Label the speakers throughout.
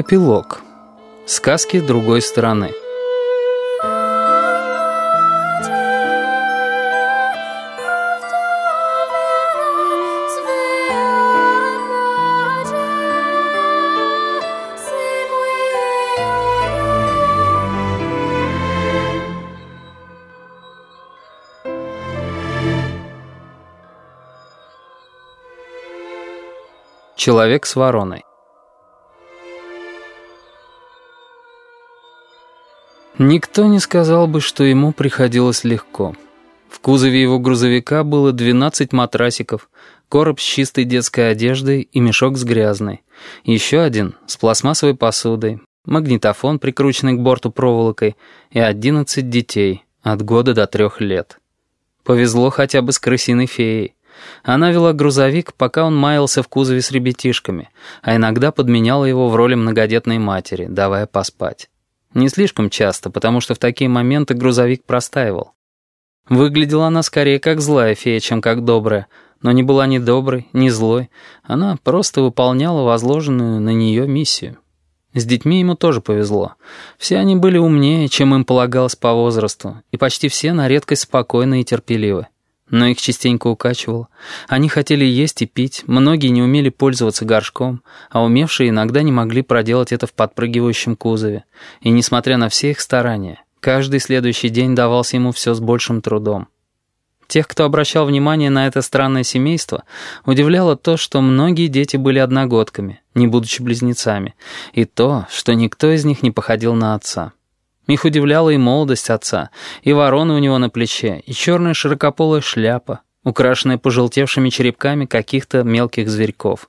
Speaker 1: Эпилог. Сказки другой стороны. Человек с вороной. Никто не сказал бы, что ему приходилось легко. В кузове его грузовика было 12 матрасиков, короб с чистой детской одеждой и мешок с грязной. Еще один с пластмассовой посудой, магнитофон, прикрученный к борту проволокой, и 11 детей от года до трех лет. Повезло хотя бы с крысиной феей. Она вела грузовик, пока он маялся в кузове с ребятишками, а иногда подменяла его в роли многодетной матери, давая поспать. Не слишком часто, потому что в такие моменты грузовик простаивал. Выглядела она скорее как злая фея, чем как добрая, но не была ни доброй, ни злой. Она просто выполняла возложенную на нее миссию. С детьми ему тоже повезло. Все они были умнее, чем им полагалось по возрасту, и почти все на редкость спокойны и терпеливы но их частенько укачивало. Они хотели есть и пить, многие не умели пользоваться горшком, а умевшие иногда не могли проделать это в подпрыгивающем кузове. И несмотря на все их старания, каждый следующий день давался ему все с большим трудом. Тех, кто обращал внимание на это странное семейство, удивляло то, что многие дети были одногодками, не будучи близнецами, и то, что никто из них не походил на отца. Их удивляла и молодость отца, и ворона у него на плече, и черная широкополая шляпа, украшенная пожелтевшими черепками каких-то мелких зверьков.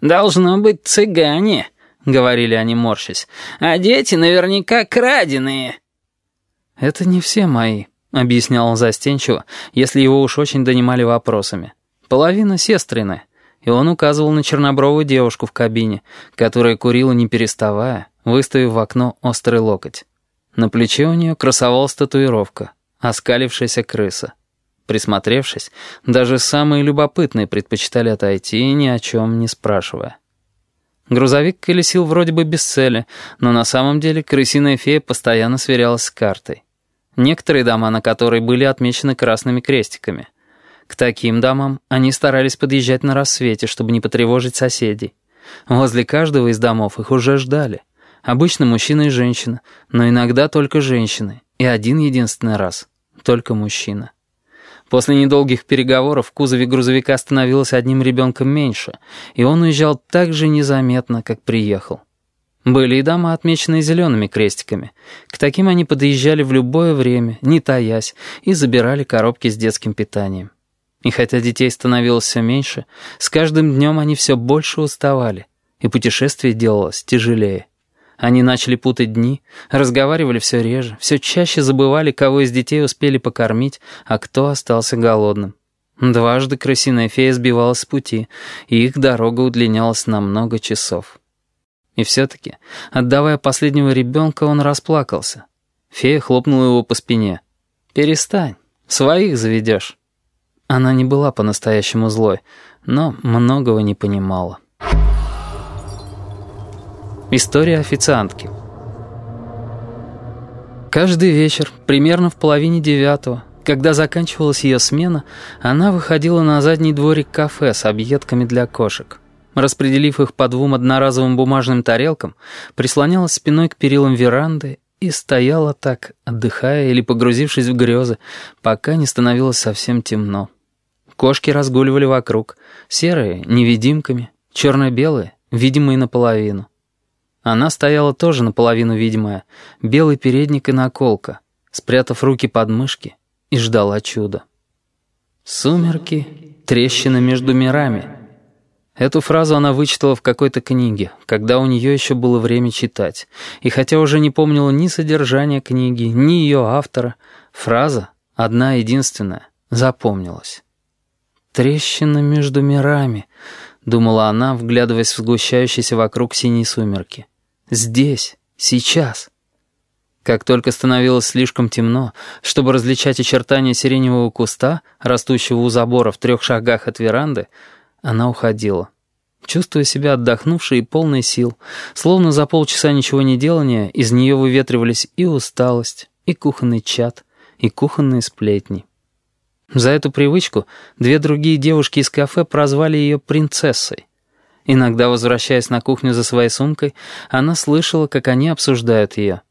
Speaker 2: «Должно быть цыгане», — говорили они, морщась, «а дети наверняка краденые».
Speaker 1: «Это не все мои», — объяснял он застенчиво, если его уж очень донимали вопросами. «Половина сестрины». И он указывал на чернобровую девушку в кабине, которая курила не переставая, выставив в окно острый локоть. На плече у нее красовалась татуировка, оскалившаяся крыса. Присмотревшись, даже самые любопытные предпочитали отойти, ни о чем не спрашивая. Грузовик колесил вроде бы без цели, но на самом деле крысиная фея постоянно сверялась с картой. Некоторые дома, на которой были отмечены красными крестиками. К таким домам они старались подъезжать на рассвете, чтобы не потревожить соседей. Возле каждого из домов их уже ждали. Обычно мужчина и женщина, но иногда только женщины. И один единственный раз только мужчина. После недолгих переговоров в кузове грузовика становилось одним ребенком меньше, и он уезжал так же незаметно, как приехал. Были и дома, отмеченные зелеными крестиками. К таким они подъезжали в любое время, не таясь, и забирали коробки с детским питанием. И хотя детей становилось все меньше, с каждым днем они все больше уставали, и путешествие делалось тяжелее. Они начали путать дни, разговаривали все реже, все чаще забывали, кого из детей успели покормить, а кто остался голодным. Дважды крысиная фея сбивалась с пути, и их дорога удлинялась на много часов. И все-таки, отдавая последнего ребенка, он расплакался. Фея хлопнула его по спине. «Перестань, своих заведешь». Она не была по-настоящему злой, но многого не понимала. История официантки. Каждый вечер, примерно в половине девятого, когда заканчивалась ее смена, она выходила на задний дворик кафе с объедками для кошек. Распределив их по двум одноразовым бумажным тарелкам, прислонялась спиной к перилам веранды и стояла так, отдыхая или погрузившись в грезы, пока не становилось совсем темно. Кошки разгуливали вокруг, серые — невидимками, черно-белые — видимые наполовину. Она стояла тоже наполовину видимая, белый передник и наколка, спрятав руки под мышки, и ждала чуда. «Сумерки, трещина между мирами». Эту фразу она вычитала в какой-то книге, когда у нее еще было время читать. И хотя уже не помнила ни содержания книги, ни ее автора, фраза, одна единственная, запомнилась. «Трещина между мирами», — думала она, вглядываясь в сгущающиеся вокруг синие сумерки. Здесь, сейчас. Как только становилось слишком темно, чтобы различать очертания сиреневого куста, растущего у забора в трех шагах от веранды, она уходила. чувствуя себя отдохнувшей и полной сил, словно за полчаса ничего не делания из нее выветривались и усталость, и кухонный чад, и кухонные сплетни. За эту привычку две другие девушки из кафе прозвали ее принцессой. Иногда, возвращаясь на кухню за своей сумкой, она слышала, как они обсуждают ее.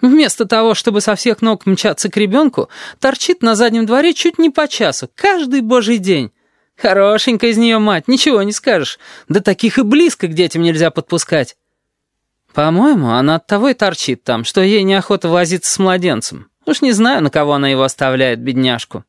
Speaker 2: Вместо того, чтобы со всех ног мчаться к ребенку, торчит на заднем дворе чуть не по часу, каждый божий день. Хорошенькая из нее мать, ничего не скажешь. Да таких и близко к детям нельзя подпускать. По-моему, она от того и торчит там, что ей неохота возиться с младенцем. Уж не знаю, на кого она его оставляет, бедняжку.